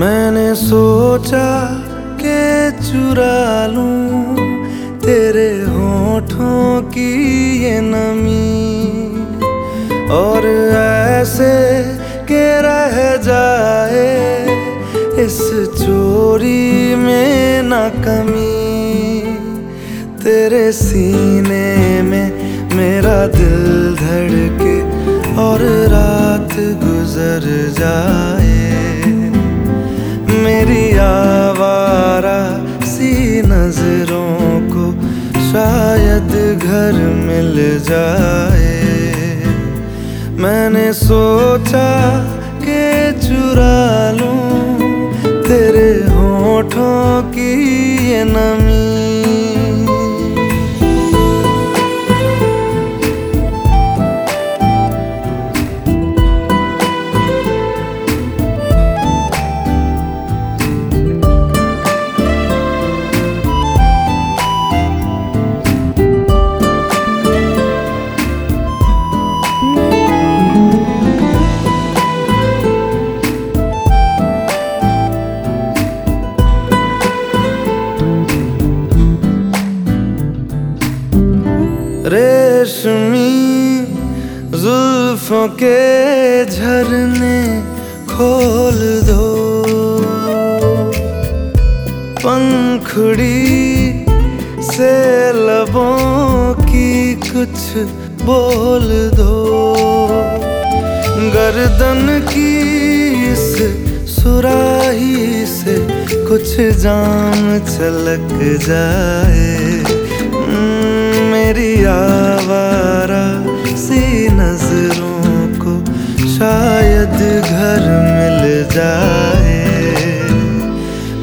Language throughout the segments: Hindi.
मैंने सोचा के चुरा लूँ तेरे होठों की ये नमी। और ऐसे के रह जाए इस चोरी में ना कमी। तेरे सीने में मेरा दिल धड़के और रात गुजर जाए। घर मिल जाए। मैंने सोचा के चुरा लूँ तेरे होठों की ये नमी। रेशमी जुल्फों के झरने खोल दो। पंखुड़ी से लबों की कुछ बोल दो। गर्दन की इस सुराही से कुछ जाम छलक जाए। मेरी आवारा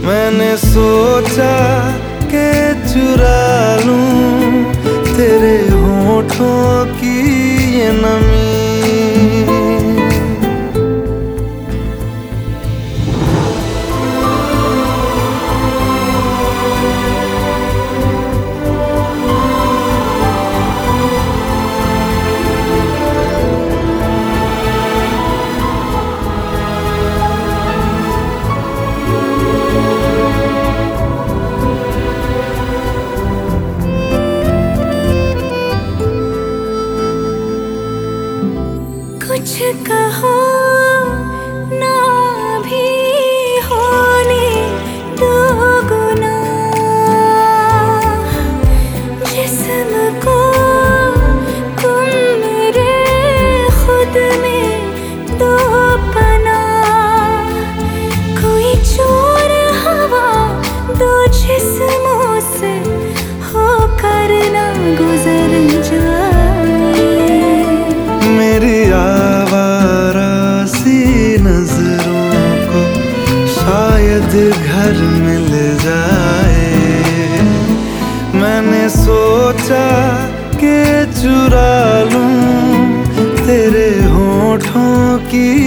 मैंने सोचा के चुरा लूँ तेरे होठों कहो ना शायद घर मिल जाए। मैंने सोचा के चुरा लूँ तेरे होठों की